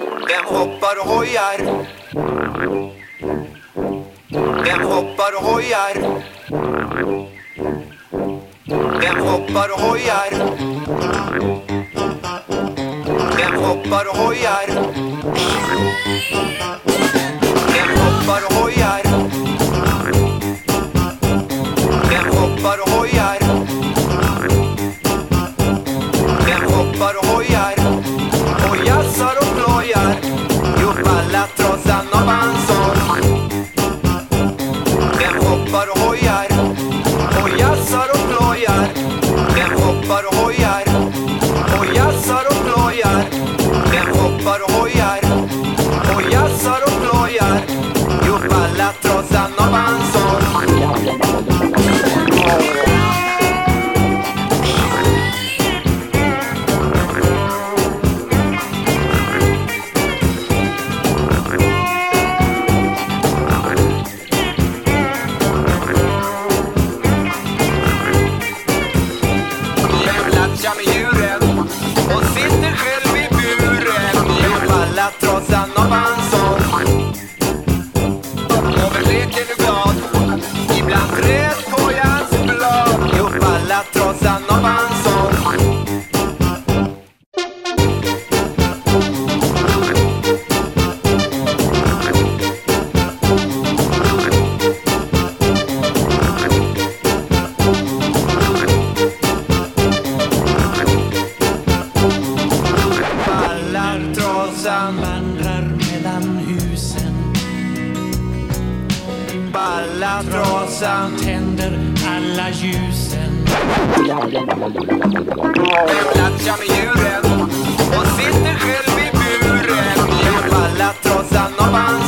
Vem hoppar och hojar? Vem hoppar och hojar? Vem hoppar och hojar? Vem hoppar och hojar? Vem hoppar och hojar? Vem hoppar och hojar? Alla trossan av hoppar och hojar? Och jassar och plojar? Den hoppar och hojar? Och jassar och plojar? Den hoppar och hojar? Och jassar och plojar? Jo, alla trossan av Mr. Nova. ljusen. Balla trasan tänder alla ljusen. Klatschar med djuren och sitter själv i buren. Balla trasan och band